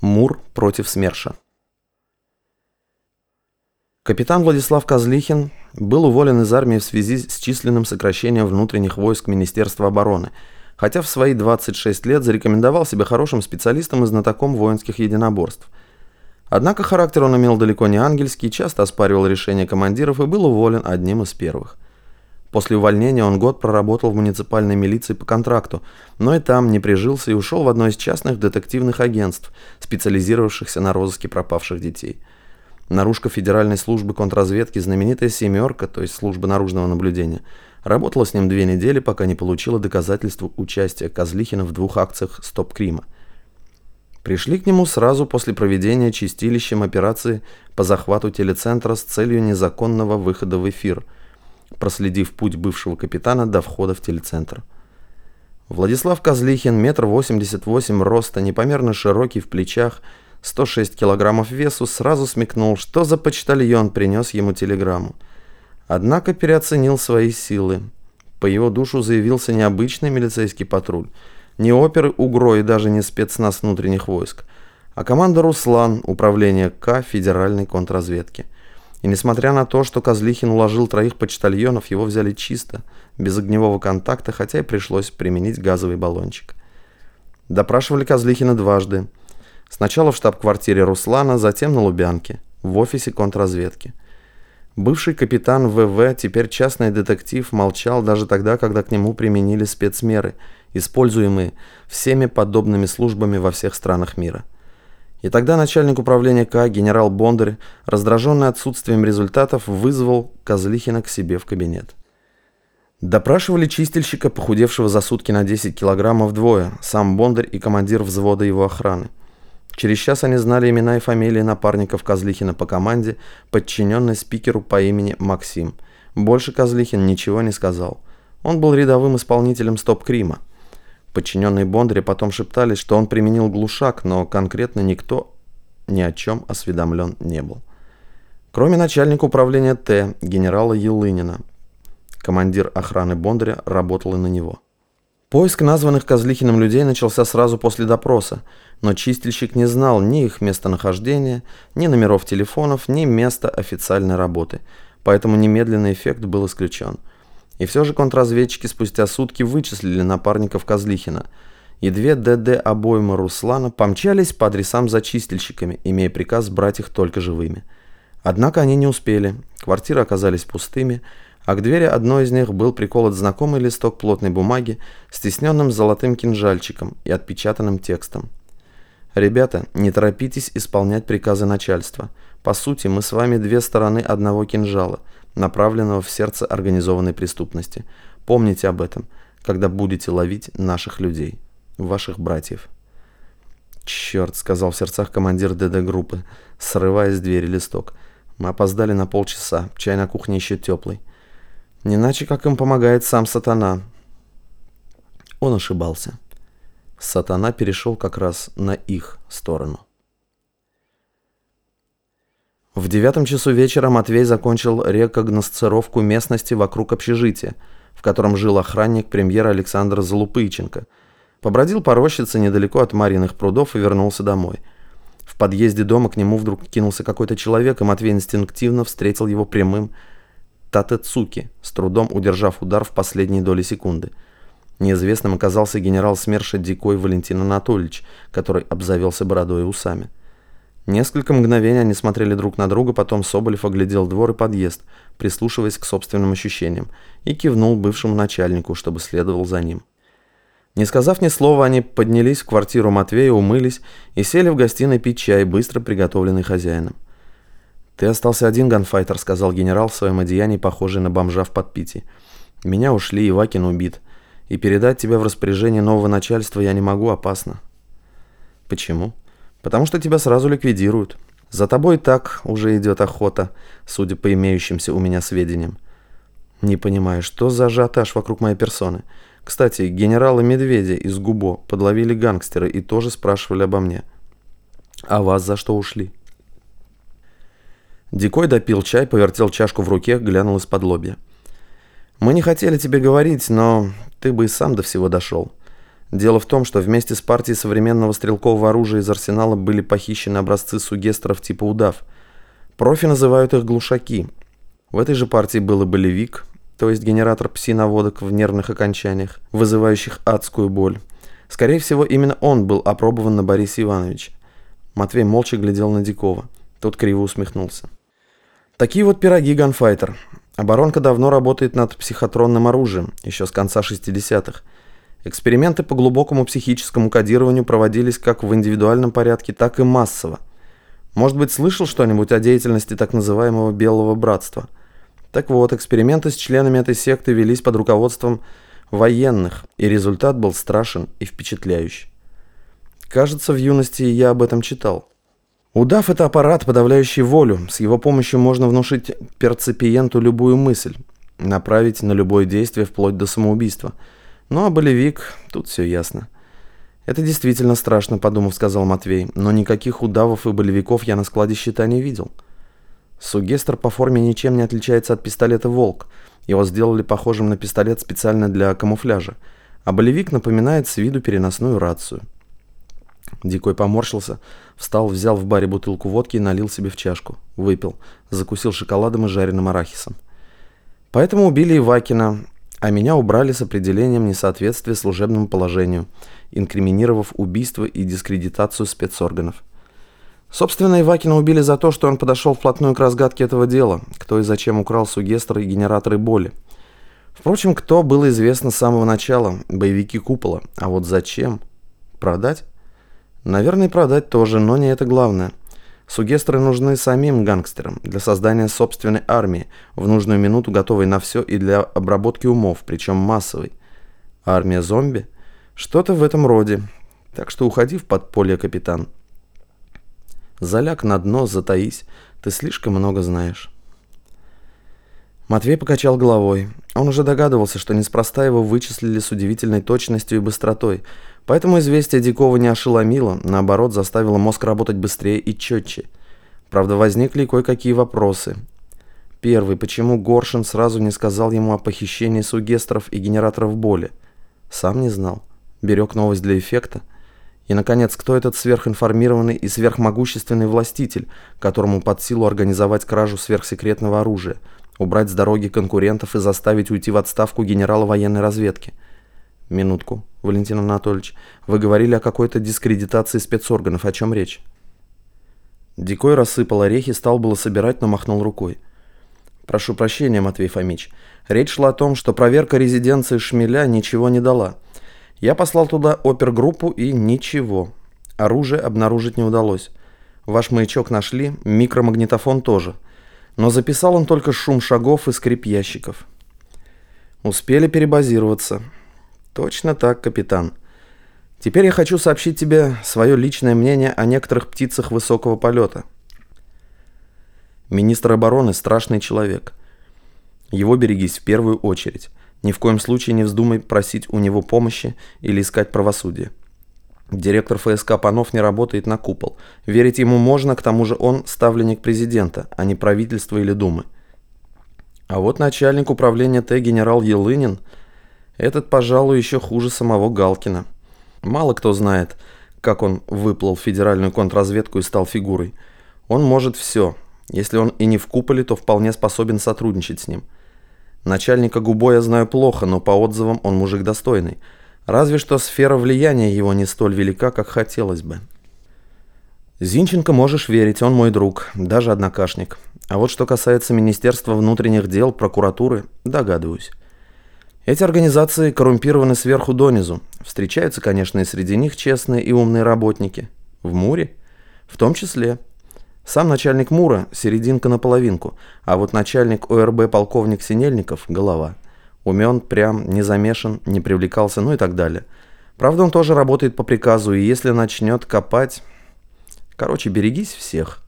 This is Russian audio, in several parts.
Мур против СМЕРШа. Капитан Владислав Козлихин был уволен из армии в связи с численным сокращением внутренних войск Министерства обороны, хотя в свои 26 лет зарекомендовал себя хорошим специалистом и знатоком воинских единоборств. Однако характер он имел далеко не ангельский, часто оспаривал решения командиров и был уволен одним из первых. После увольнения он год проработал в муниципальной милиции по контракту, но и там не прижился и ушел в одно из частных детективных агентств, специализировавшихся на розыске пропавших детей. Наружка Федеральной службы контрразведки знаменитая «семерка», то есть служба наружного наблюдения, работала с ним две недели, пока не получила доказательства участия Козлихина в двух акциях «Стоп Крима». Пришли к нему сразу после проведения чистилищем операции по захвату телецентра с целью незаконного выхода в эфир – проследив путь бывшего капитана до входа в телецентр. Владислав Козлихин, метр восемьдесят восемь роста, непомерно широкий в плечах, 106 килограммов весу, сразу смекнул, что за почтальон принес ему телеграмму. Однако переоценил свои силы. По его душу заявился необычный милицейский патруль. Не оперы УГРО и даже не спецназ внутренних войск, а команда «Руслан» управления К Федеральной контрразведки – и несмотря на то, что Козлихин уложил троих почтальонов, его взяли чисто, без огневого контакта, хотя и пришлось применить газовый баллончик. Допрашивали Козлихина дважды. Сначала в штаб-квартире Руслана, затем на Лубянке, в офисе контрразведки. Бывший капитан ВВ, теперь частный детектив, молчал даже тогда, когда к нему применили спецмеры, используемые всеми подобными службами во всех странах мира. И тогда начальник управления К, генерал Бондарь, раздраженный отсутствием результатов, вызвал Козлихина к себе в кабинет. Допрашивали чистильщика, похудевшего за сутки на 10 килограммов двое, сам Бондарь и командир взвода его охраны. Через час они знали имена и фамилии напарников Козлихина по команде, подчиненной спикеру по имени Максим. Больше Козлихин ничего не сказал. Он был рядовым исполнителем стоп-крима. Подчиненные Бондаря потом шептались, что он применил глушак, но конкретно никто ни о чем осведомлен не был. Кроме начальника управления Т, генерала Елынина. Командир охраны Бондаря работал и на него. Поиск названных Козлихиным людей начался сразу после допроса, но чистильщик не знал ни их местонахождения, ни номеров телефонов, ни места официальной работы, поэтому немедленный эффект был исключен – и все же контрразведчики спустя сутки вычислили напарников Козлихина, и две ДД обойма Руслана помчались по адресам за чистильщиками, имея приказ брать их только живыми. Однако они не успели, квартиры оказались пустыми, а к двери одной из них был приколот знакомый листок плотной бумаги с тисненным золотым кинжальчиком и отпечатанным текстом. «Ребята, не торопитесь исполнять приказы начальства. По сути, мы с вами две стороны одного кинжала – направленного в сердце организованной преступности. Помните об этом, когда будете ловить наших людей, ваших братьев. «Черт», — сказал в сердцах командир ДД-группы, срывая с двери листок. «Мы опоздали на полчаса, чай на кухне еще теплый. Не иначе, как им помогает сам сатана». Он ошибался. Сатана перешел как раз на их сторону. В девятом часу вечера Матвей закончил рекогносцировку местности вокруг общежития, в котором жил охранник премьера Александр Залупыченко. Побродил по рощице недалеко от Мариных прудов и вернулся домой. В подъезде дома к нему вдруг кинулся какой-то человек, и Матвей инстинктивно встретил его прямым Татецуки, с трудом удержав удар в последние доли секунды. Неизвестным оказался генерал СМЕРШа Дикой Валентин Анатольевич, который обзавелся бородой и усами. Несколько мгновений они смотрели друг на друга, потом Соболев оглядел двор и подъезд, прислушиваясь к собственным ощущениям, и кивнул бывшему начальнику, чтобы следовал за ним. Не сказав ни слова, они поднялись в квартиру Матвея, умылись и сели в гостиной пить чай, быстро приготовленный хозяином. «Ты остался один, ганфайтер», — сказал генерал в своем одеянии, похожий на бомжа в подпитии. «Меня ушли, Ивакин убит. И передать тебя в распоряжение нового начальства я не могу, опасно». «Почему?» Потому что тебя сразу ликвидируют. За тобой так уже идет охота, судя по имеющимся у меня сведениям. Не понимаю, что за ажиотаж вокруг моей персоны. Кстати, генерала Медведя из Губо подловили гангстеры и тоже спрашивали обо мне. А вас за что ушли? Дикой допил чай, повертел чашку в руке, глянул из-под лобья. «Мы не хотели тебе говорить, но ты бы и сам до всего дошел. Дело в том, что вместе с партией современного стрелкового оружия из арсенала были похищены образцы сугестеров типа удав. Профи называют их глушаки. В этой же партии был и болевик, то есть генератор пси-наводок в нервных окончаниях, вызывающих адскую боль. Скорее всего, именно он был опробован на Борисе Ивановиче. Матвей молча глядел на Дикова. Тот криво усмехнулся. Такие вот пироги, ганфайтер. Оборонка давно работает над психотронным оружием, еще с конца 60-х. Эксперименты по глубокому психическому кодированию проводились как в индивидуальном порядке, так и массово. Может быть, слышал что-нибудь о деятельности так называемого «белого братства»? Так вот, эксперименты с членами этой секты велись под руководством военных, и результат был страшен и впечатляющий. Кажется, в юности я об этом читал. Удав – это аппарат, подавляющий волю. С его помощью можно внушить перцепиенту любую мысль, направить на любое действие вплоть до самоубийства – ну а болевик, тут все ясно. Это действительно страшно, подумав, сказал Матвей, но никаких удавов и болевиков я на складе щита не видел. Сугестр по форме ничем не отличается от пистолета «Волк». Его сделали похожим на пистолет специально для камуфляжа. А болевик напоминает с виду переносную рацию. Дикой поморщился, встал, взял в баре бутылку водки и налил себе в чашку. Выпил, закусил шоколадом и жареным арахисом. Поэтому убили Ивакина, а меня убрали с определением несоответствия служебному положению, инкриминировав убийство и дискредитацию спецорганов. Собственно, Ивакина убили за то, что он подошел вплотную к разгадке этого дела, кто и зачем украл сугестры и генераторы боли. Впрочем, кто было известно с самого начала, боевики Купола, а вот зачем? Продать? Наверное, продать тоже, но не это главное. Сугестры нужны самим гангстерам для создания собственной армии, в нужную минуту готовой на все и для обработки умов, причем массовой. Армия зомби? Что-то в этом роде. Так что уходи в подполье, капитан. Заляг на дно, затаись. Ты слишком много знаешь. Матвей покачал головой. Он уже догадывался, что неспроста его вычислили с удивительной точностью и быстротой – Поэтому известие Дикова не ошеломило, наоборот, заставило мозг работать быстрее и четче. Правда, возникли кое-какие вопросы. Первый, почему Горшин сразу не сказал ему о похищении сугестров и генераторов боли? Сам не знал. Берег новость для эффекта. И, наконец, кто этот сверхинформированный и сверхмогущественный властитель, которому под силу организовать кражу сверхсекретного оружия, убрать с дороги конкурентов и заставить уйти в отставку генерала военной разведки – Минутку, Валентин Анатольевич. Вы говорили о какой-то дискредитации спецорганов. О чем речь? Дикой рассыпал орехи, стал было собирать, но махнул рукой. Прошу прощения, Матвей Фомич. Речь шла о том, что проверка резиденции Шмеля ничего не дала. Я послал туда опергруппу и ничего. Оружие обнаружить не удалось. Ваш маячок нашли, микромагнитофон тоже. Но записал он только шум шагов и скрип ящиков. Успели перебазироваться. Точно так, капитан. Теперь я хочу сообщить тебе свое личное мнение о некоторых птицах высокого полета. Министр обороны – страшный человек. Его берегись в первую очередь. Ни в коем случае не вздумай просить у него помощи или искать правосудие. Директор ФСК Панов не работает на купол. Верить ему можно, к тому же он ставленник президента, а не правительства или думы. А вот начальник управления Т генерал Елынин – этот, пожалуй, еще хуже самого Галкина. Мало кто знает, как он выплыл в федеральную контрразведку и стал фигурой. Он может все. Если он и не в куполе, то вполне способен сотрудничать с ним. Начальника Губо я знаю плохо, но по отзывам он мужик достойный. Разве что сфера влияния его не столь велика, как хотелось бы. Зинченко можешь верить, он мой друг, даже однокашник. А вот что касается Министерства внутренних дел, прокуратуры, догадываюсь. Эти организации коррумпированы сверху донизу. Встречаются, конечно, и среди них честные и умные работники. В Муре? В том числе. Сам начальник Мура – серединка на половинку, а вот начальник ОРБ полковник Синельников – голова. Умен, прям, не замешан, не привлекался, ну и так далее. Правда, он тоже работает по приказу, и если начнет копать... Короче, берегись всех.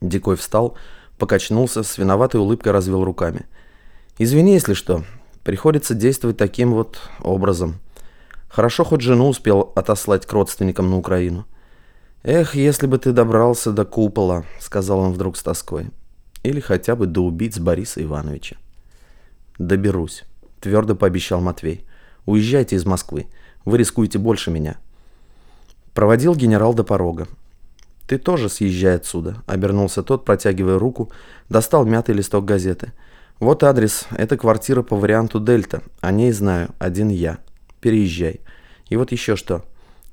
Дикой встал, покачнулся, с виноватой улыбкой развел руками. «Извини, если что, Приходится действовать таким вот образом. Хорошо, хоть жену успел отослать к родственникам на Украину. «Эх, если бы ты добрался до купола», — сказал он вдруг с тоской. «Или хотя бы до убийц Бориса Ивановича». «Доберусь», — твердо пообещал Матвей. «Уезжайте из Москвы. Вы рискуете больше меня. Проводил генерал до порога. «Ты тоже съезжай отсюда», — обернулся тот, протягивая руку, достал мятый листок газеты. «Вот адрес. Это квартира по варианту Дельта. О ней знаю. Один я. Переезжай. И вот еще что.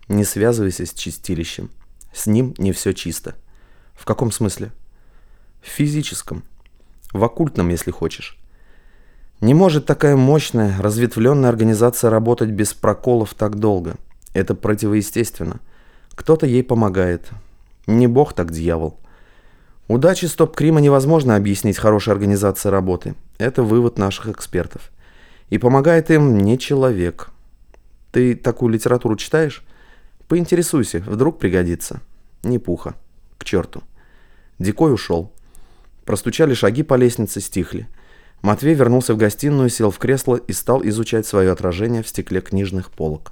Не связывайся с чистилищем. С ним не все чисто». «В каком смысле?» «В физическом. В оккультном, если хочешь. Не может такая мощная, разветвленная организация работать без проколов так долго. Это противоестественно. Кто-то ей помогает. Не бог, так дьявол. Удачи стоп-крима невозможно объяснить хорошей организацией работы. Это вывод наших экспертов. И помогает им не человек. Ты такую литературу читаешь? Поинтересуйся, вдруг пригодится. Не пуха. К черту. Дикой ушел. Простучали шаги по лестнице, стихли. Матвей вернулся в гостиную, сел в кресло и стал изучать свое отражение в стекле книжных полок.